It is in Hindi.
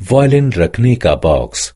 वायलिन रखने का बॉक्स